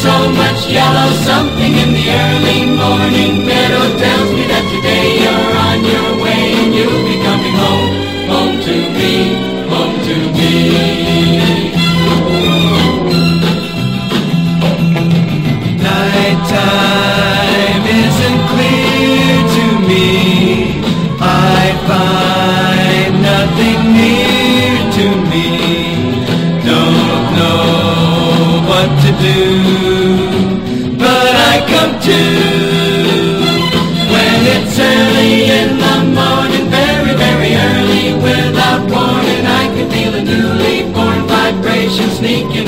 so much yellow something in the sneaking.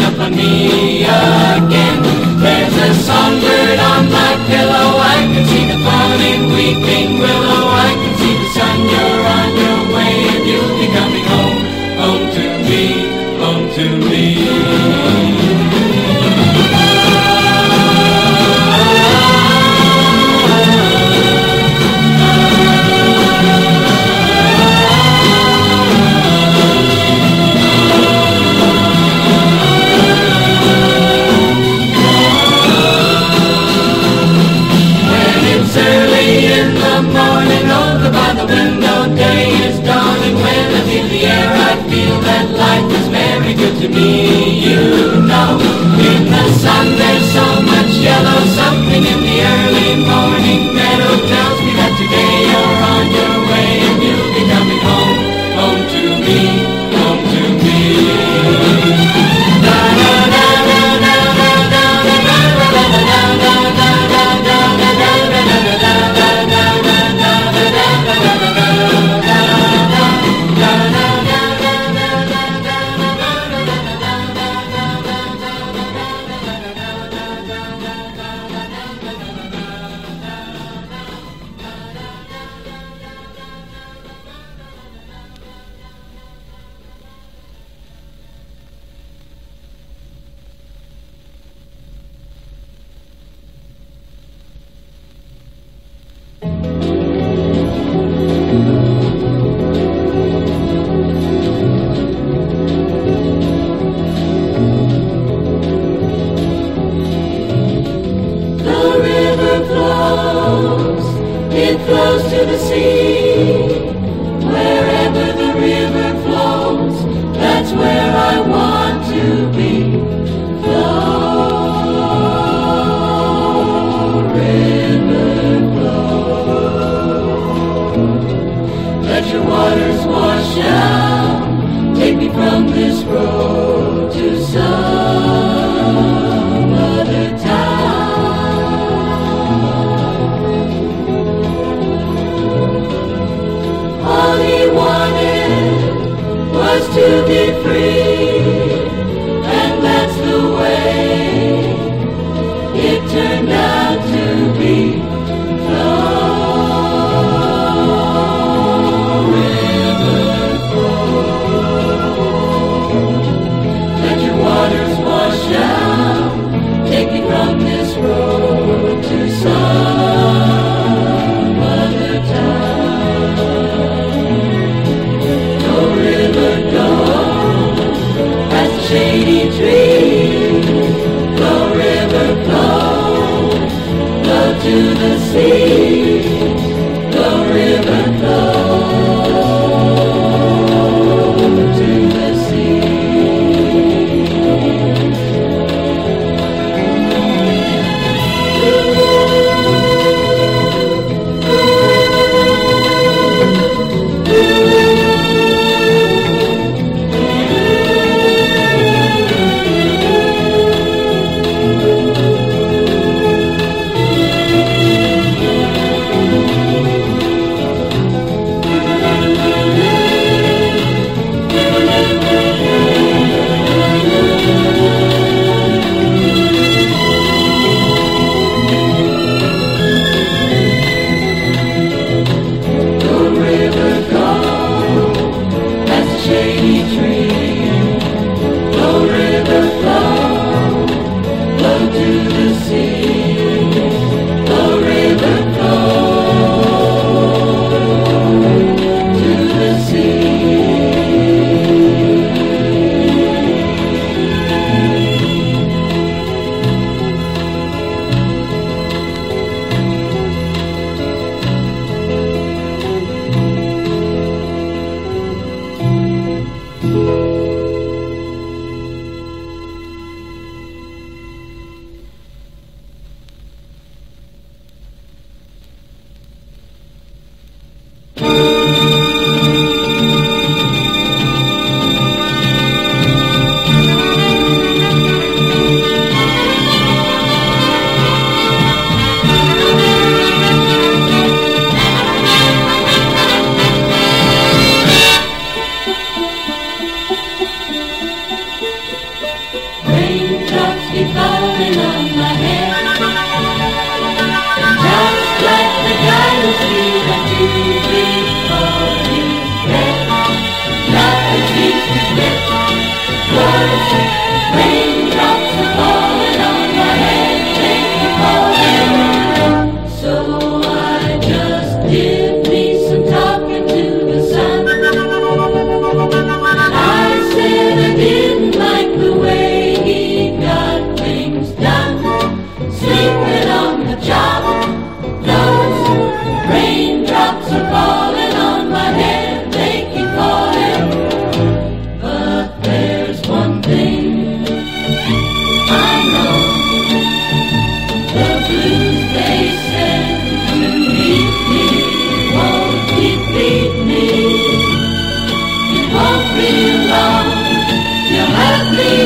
me.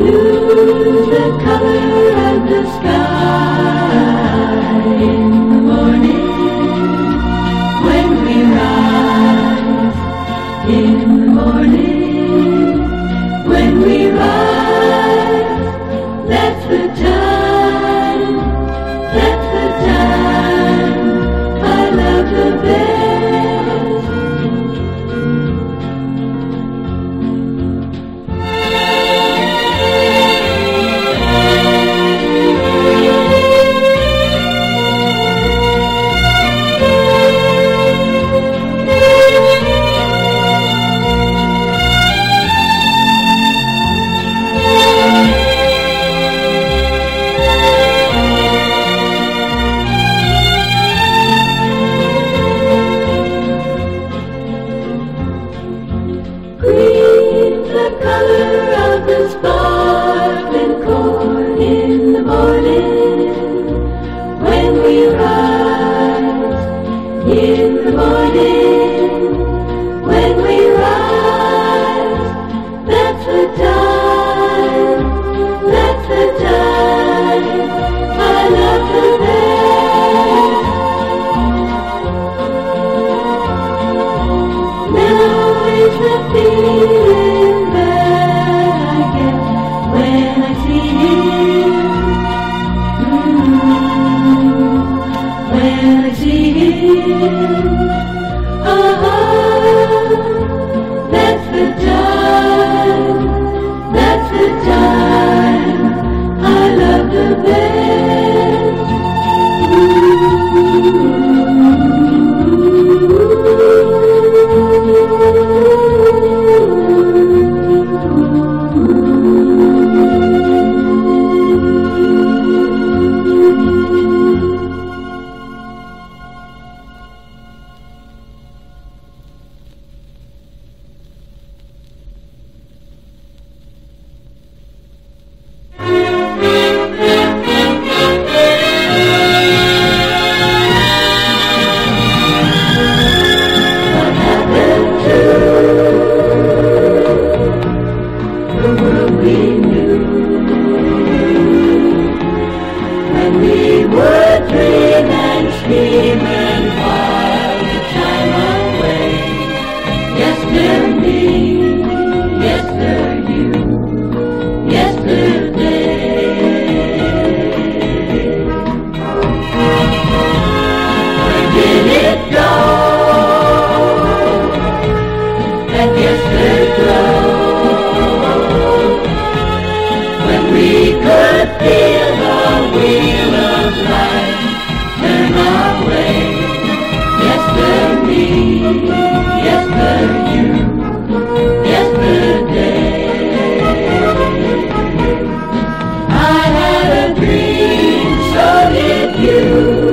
blue, the color had a dream, so did you.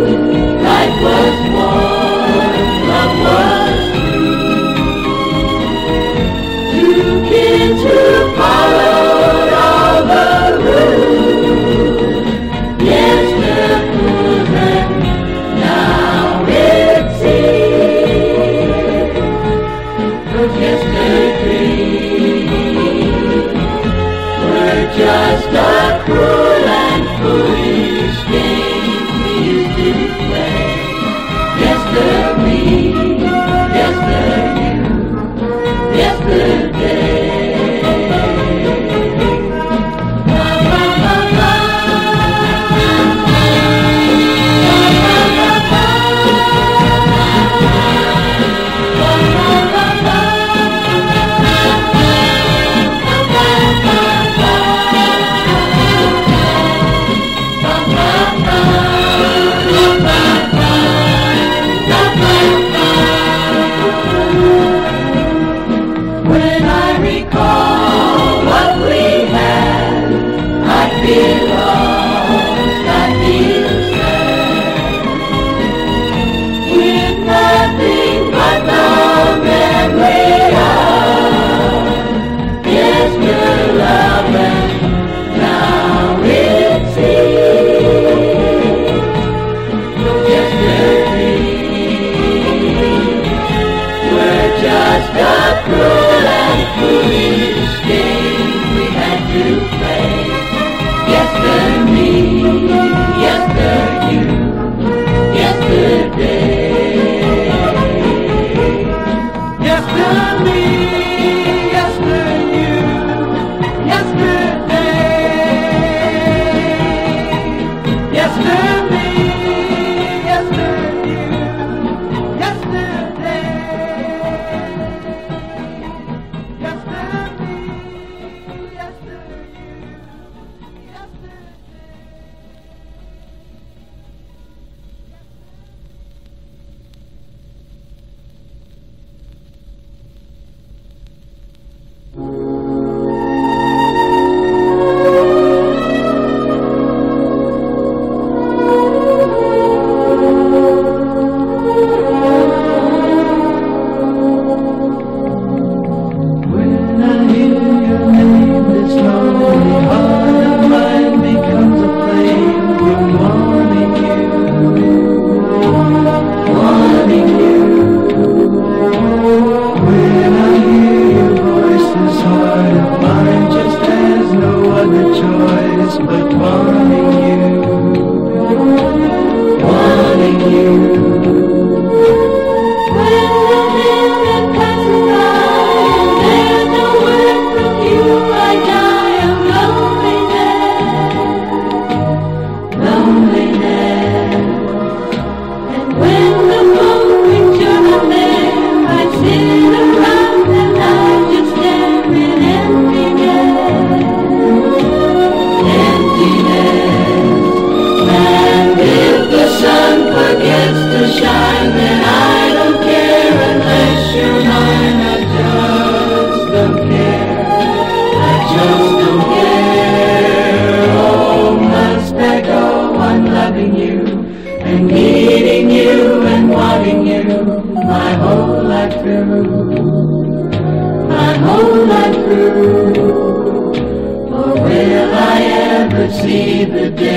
The day